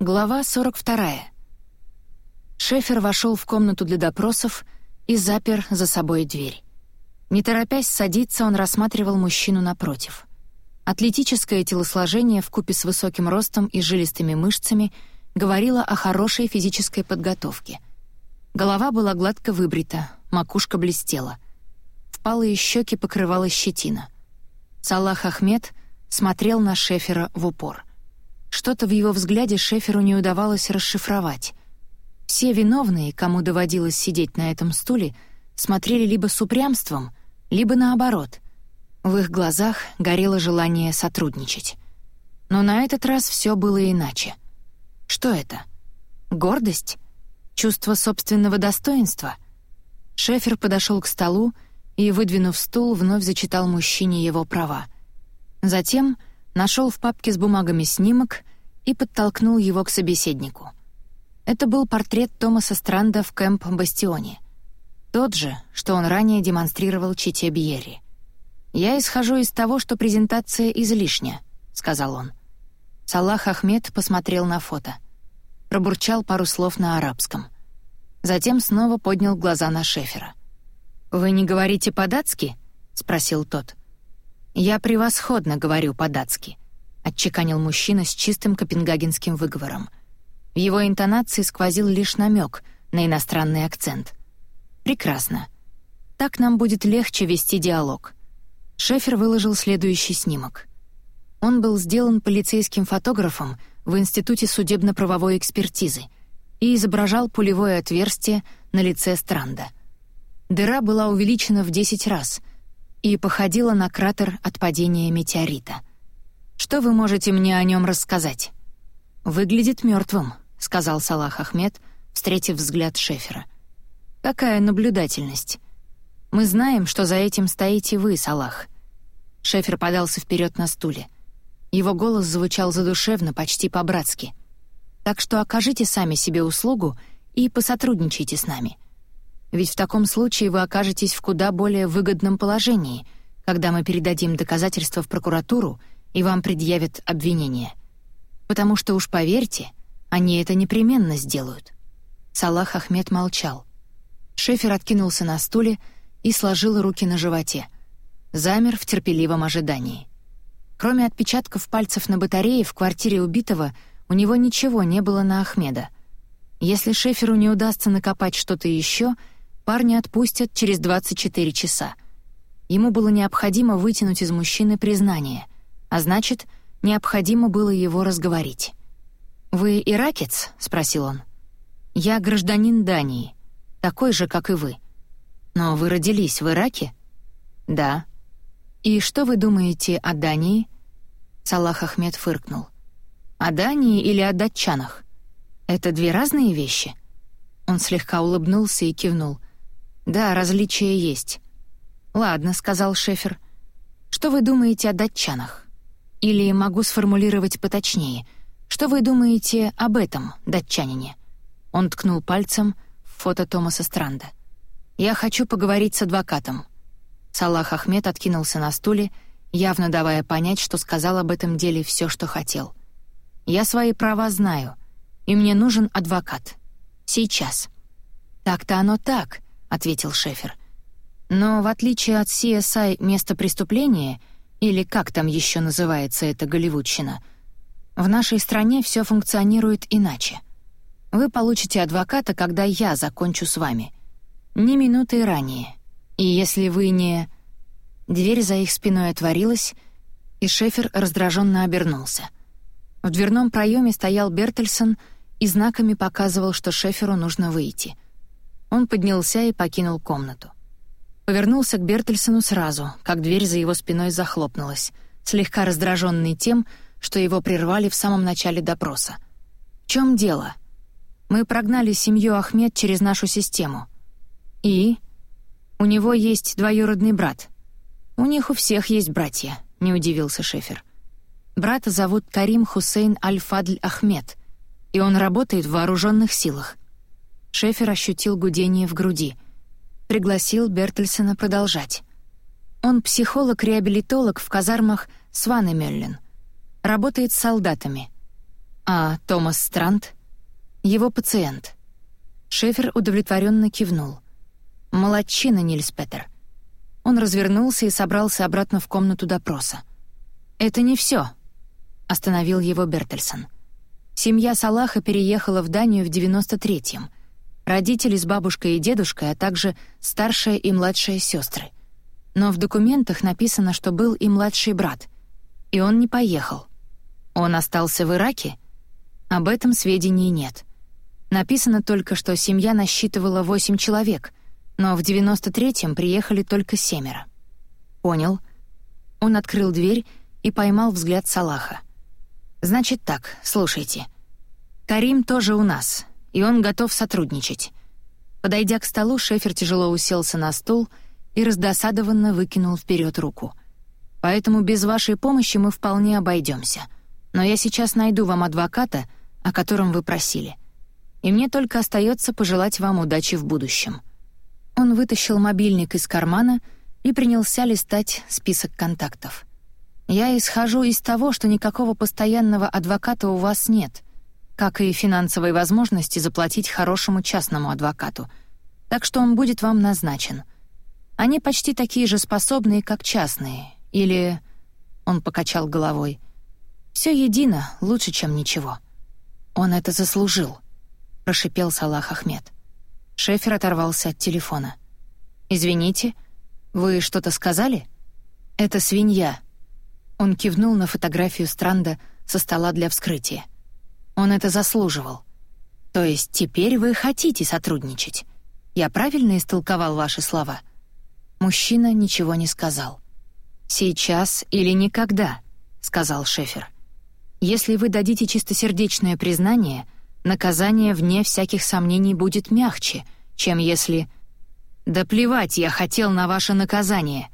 Глава 42. Шефер вошел в комнату для допросов и запер за собой дверь. Не торопясь садиться, он рассматривал мужчину напротив. Атлетическое телосложение в купе с высоким ростом и жилистыми мышцами говорило о хорошей физической подготовке. Голова была гладко выбрита, макушка блестела. Впалые щеки покрывала щетина. Салах Ахмед смотрел на Шефера в упор. Что-то в его взгляде Шеферу не удавалось расшифровать. Все виновные, кому доводилось сидеть на этом стуле, смотрели либо с упрямством, либо наоборот. В их глазах горело желание сотрудничать. Но на этот раз все было иначе. Что это? Гордость? Чувство собственного достоинства? Шефер подошел к столу и, выдвинув стул, вновь зачитал мужчине его права. Затем нашел в папке с бумагами снимок и подтолкнул его к собеседнику. Это был портрет Томаса Странда в Кэмп-Бастионе — тот же, что он ранее демонстрировал Чите Бьерри. «Я исхожу из того, что презентация излишня», — сказал он. Салах Ахмед посмотрел на фото. Пробурчал пару слов на арабском. Затем снова поднял глаза на Шефера. «Вы не говорите по-датски?» — спросил тот. «Я превосходно говорю по-датски», — отчеканил мужчина с чистым копенгагенским выговором. В его интонации сквозил лишь намек на иностранный акцент. Прекрасно. Так нам будет легче вести диалог. Шефер выложил следующий снимок. Он был сделан полицейским фотографом в Институте судебно-правовой экспертизы и изображал пулевое отверстие на лице Странда. Дыра была увеличена в 10 раз и походила на кратер от падения метеорита. Что вы можете мне о нем рассказать? Выглядит мертвым, сказал Салах Ахмед, встретив взгляд Шефера. — Какая наблюдательность. Мы знаем, что за этим стоите вы, Салах. Шефер подался вперед на стуле. Его голос звучал задушевно, почти по-братски. Так что окажите сами себе услугу и посотрудничайте с нами. Ведь в таком случае вы окажетесь в куда более выгодном положении, когда мы передадим доказательства в прокуратуру и вам предъявят обвинение. Потому что уж поверьте, они это непременно сделают. Салах Ахмед молчал. Шефер откинулся на стуле и сложил руки на животе. Замер в терпеливом ожидании. Кроме отпечатков пальцев на батарее в квартире убитого, у него ничего не было на Ахмеда. Если Шеферу не удастся накопать что-то еще, парня отпустят через 24 часа. Ему было необходимо вытянуть из мужчины признание, а значит, необходимо было его разговорить. «Вы иракец?» — спросил он. «Я гражданин Дании такой же, как и вы. Но вы родились в Ираке? Да. И что вы думаете о Дании? Салах Ахмед фыркнул. О Дании или о датчанах? Это две разные вещи. Он слегка улыбнулся и кивнул. Да, различия есть. Ладно, сказал Шефер. Что вы думаете о датчанах? Или могу сформулировать поточнее. Что вы думаете об этом датчанине? Он ткнул пальцем — фото Томаса Странда. «Я хочу поговорить с адвокатом». Салах Ахмед откинулся на стуле, явно давая понять, что сказал об этом деле все, что хотел. «Я свои права знаю, и мне нужен адвокат. Сейчас». «Так-то оно так», — ответил Шефер. «Но в отличие от CSI место преступления, или как там еще называется эта голливудщина, в нашей стране все функционирует иначе. Вы получите адвоката, когда я закончу с вами. Не минуты ранее. И если вы не...» Дверь за их спиной отворилась, и Шефер раздраженно обернулся. В дверном проеме стоял Бертельсон и знаками показывал, что Шеферу нужно выйти. Он поднялся и покинул комнату. Повернулся к Бертельсону сразу, как дверь за его спиной захлопнулась, слегка раздраженный тем, что его прервали в самом начале допроса. «В чем дело?» Мы прогнали семью Ахмед через нашу систему. И? У него есть двоюродный брат. У них у всех есть братья, не удивился Шефер. Брата зовут Карим Хусейн Аль-Фадль Ахмед, и он работает в вооруженных силах. Шефер ощутил гудение в груди. Пригласил Бертельсона продолжать. Он психолог-реабилитолог в казармах Сванемеллен. Работает с солдатами. А Томас Странт? Его пациент. Шефер удовлетворенно кивнул. Молодчина, Нильс Петер. Он развернулся и собрался обратно в комнату допроса. «Это не все, остановил его Бертельсон. Семья Салаха переехала в Данию в 93-м. Родители с бабушкой и дедушкой, а также старшая и младшая сестры. Но в документах написано, что был и младший брат. И он не поехал. Он остался в Ираке? Об этом сведений нет. Написано только, что семья насчитывала восемь человек, но в 93-м приехали только семеро. Понял. Он открыл дверь и поймал взгляд Салаха. «Значит так, слушайте. Карим тоже у нас, и он готов сотрудничать». Подойдя к столу, Шефер тяжело уселся на стул и раздосадованно выкинул вперед руку. «Поэтому без вашей помощи мы вполне обойдемся. Но я сейчас найду вам адвоката, о котором вы просили. И мне только остается пожелать вам удачи в будущем». Он вытащил мобильник из кармана и принялся листать список контактов. «Я исхожу из того, что никакого постоянного адвоката у вас нет, как и финансовой возможности заплатить хорошему частному адвокату, так что он будет вам назначен. Они почти такие же способные, как частные, или...» Он покачал головой. «Все едино, лучше, чем ничего». «Он это заслужил», — прошипел Салах Ахмед. Шефер оторвался от телефона. «Извините, вы что-то сказали?» «Это свинья». Он кивнул на фотографию Странда со стола для вскрытия. Он это заслуживал. «То есть теперь вы хотите сотрудничать? Я правильно истолковал ваши слова?» Мужчина ничего не сказал. «Сейчас или никогда», — сказал Шефер. «Если вы дадите чистосердечное признание — наказание, вне всяких сомнений, будет мягче, чем если... «Да плевать я хотел на ваше наказание!»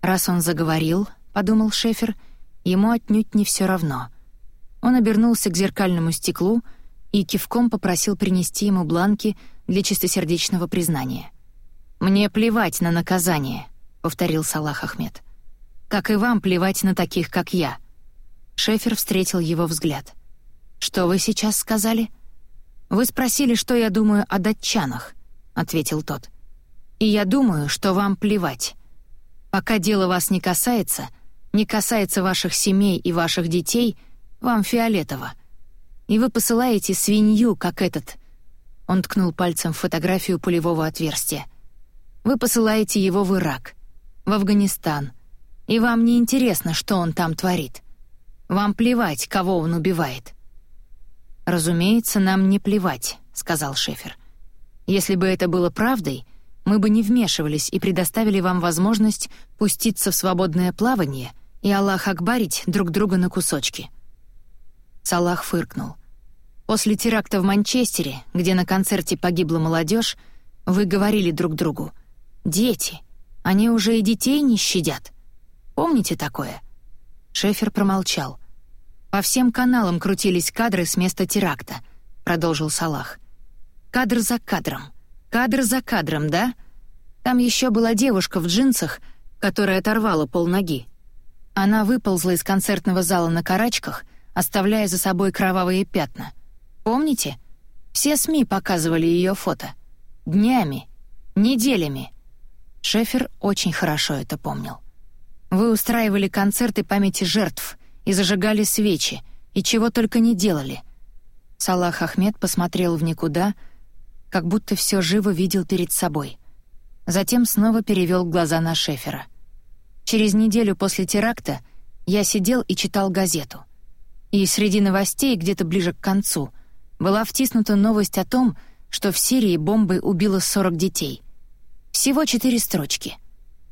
«Раз он заговорил», — подумал Шефер, — ему отнюдь не все равно. Он обернулся к зеркальному стеклу и кивком попросил принести ему бланки для чистосердечного признания. «Мне плевать на наказание», — повторил Салах Ахмед. «Как и вам плевать на таких, как я». Шефер встретил его взгляд. «Что вы сейчас сказали?» «Вы спросили, что я думаю о датчанах», — ответил тот. «И я думаю, что вам плевать. Пока дело вас не касается, не касается ваших семей и ваших детей, вам фиолетово. И вы посылаете свинью, как этот...» Он ткнул пальцем в фотографию пулевого отверстия. «Вы посылаете его в Ирак, в Афганистан, и вам не интересно, что он там творит. Вам плевать, кого он убивает. «Разумеется, нам не плевать», — сказал Шефер. «Если бы это было правдой, мы бы не вмешивались и предоставили вам возможность пуститься в свободное плавание и Аллах Акбарить друг друга на кусочки». Салах фыркнул. «После теракта в Манчестере, где на концерте погибла молодежь, вы говорили друг другу, «Дети, они уже и детей не щадят. Помните такое?» Шефер промолчал — по всем каналам крутились кадры с места теракта, продолжил Салах. Кадр за кадром. Кадр за кадром, да? Там еще была девушка в джинсах, которая оторвала полноги. Она выползла из концертного зала на карачках, оставляя за собой кровавые пятна. Помните? Все СМИ показывали ее фото. Днями, неделями. Шефер очень хорошо это помнил. Вы устраивали концерты памяти жертв — и зажигали свечи, и чего только не делали. Салах Ахмед посмотрел в никуда, как будто все живо видел перед собой. Затем снова перевел глаза на Шефера. Через неделю после теракта я сидел и читал газету. И среди новостей, где-то ближе к концу, была втиснута новость о том, что в Сирии бомбой убило 40 детей. Всего четыре строчки.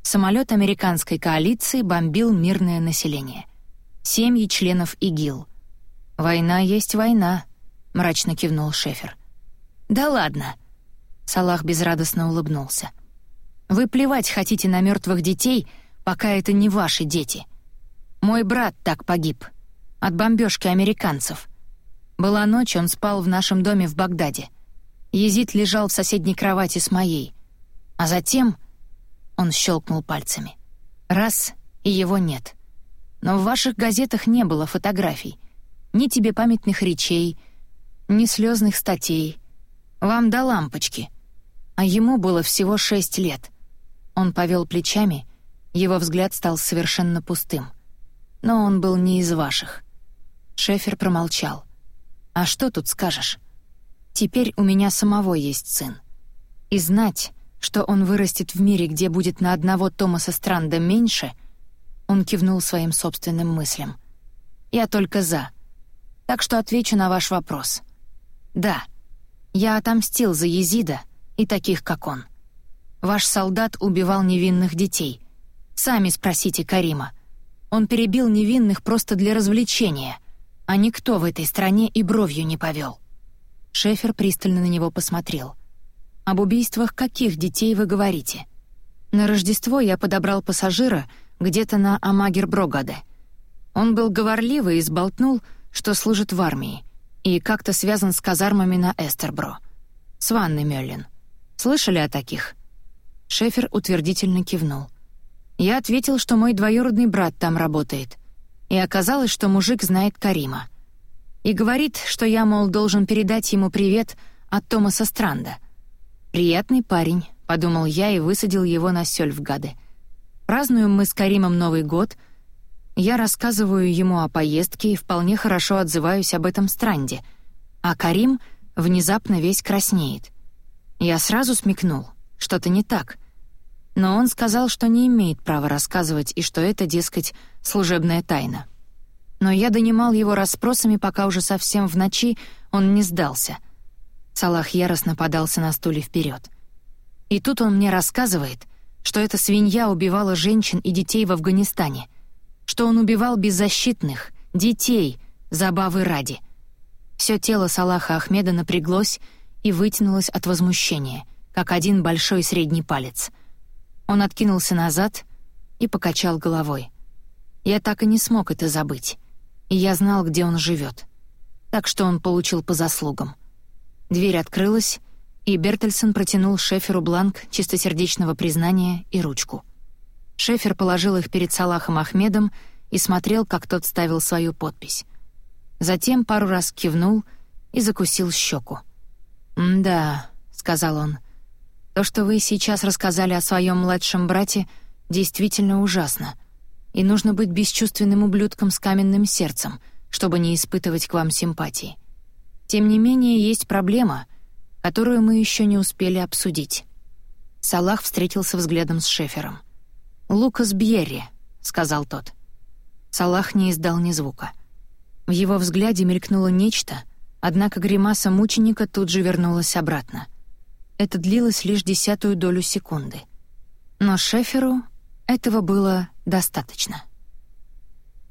Самолет американской коалиции бомбил мирное население — семьи членов ИГИЛ. «Война есть война», — мрачно кивнул Шефер. «Да ладно», — Салах безрадостно улыбнулся. «Вы плевать хотите на мертвых детей, пока это не ваши дети. Мой брат так погиб. От бомбежки американцев. Была ночь, он спал в нашем доме в Багдаде. Езид лежал в соседней кровати с моей. А затем...» Он щелкнул пальцами. «Раз, и его нет. Но в ваших газетах не было фотографий. Ни тебе памятных речей, ни слезных статей. Вам до лампочки. А ему было всего шесть лет. Он повел плечами, его взгляд стал совершенно пустым. Но он был не из ваших. Шефер промолчал. «А что тут скажешь? Теперь у меня самого есть сын. И знать, что он вырастет в мире, где будет на одного Томаса Странда меньше, он кивнул своим собственным мыслям. «Я только за. Так что отвечу на ваш вопрос. Да, я отомстил за Езида и таких, как он. Ваш солдат убивал невинных детей. Сами спросите Карима. Он перебил невинных просто для развлечения, а никто в этой стране и бровью не повел. Шефер пристально на него посмотрел. «Об убийствах каких детей вы говорите?» «На Рождество я подобрал пассажира где-то на Амагер-Брогаде. Он был говорливый и сболтнул, что служит в армии, и как-то связан с казармами на Эстербро. С Ванной Мёллин. Слышали о таких?» Шефер утвердительно кивнул. Я ответил, что мой двоюродный брат там работает. И оказалось, что мужик знает Карима. И говорит, что я, мол, должен передать ему привет от Томаса Странда. «Приятный парень», — подумал я и высадил его на Сёльфгаде. Празднуем мы с Каримом Новый год. Я рассказываю ему о поездке и вполне хорошо отзываюсь об этом Странде. А Карим внезапно весь краснеет. Я сразу смекнул, что-то не так — но он сказал, что не имеет права рассказывать и что это, дескать, служебная тайна. Но я донимал его расспросами, пока уже совсем в ночи он не сдался. Салах яростно подался на стуле вперед. И тут он мне рассказывает, что эта свинья убивала женщин и детей в Афганистане, что он убивал беззащитных, детей, забавы ради. Все тело Салаха Ахмеда напряглось и вытянулось от возмущения, как один большой средний палец — он откинулся назад и покачал головой. Я так и не смог это забыть. И я знал, где он живет. Так что он получил по заслугам. Дверь открылась, и Бертельсон протянул Шеферу бланк чистосердечного признания и ручку. Шефер положил их перед Салахом Ахмедом и смотрел, как тот ставил свою подпись. Затем пару раз кивнул и закусил щеку. «Да», — сказал он, то, что вы сейчас рассказали о своем младшем брате, действительно ужасно. И нужно быть бесчувственным ублюдком с каменным сердцем, чтобы не испытывать к вам симпатии. Тем не менее, есть проблема, которую мы еще не успели обсудить. Салах встретился взглядом с Шефером. «Лукас Бьерри», — сказал тот. Салах не издал ни звука. В его взгляде мелькнуло нечто, однако гримаса мученика тут же вернулась обратно — это длилось лишь десятую долю секунды. Но Шеферу этого было достаточно.